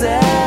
quiser.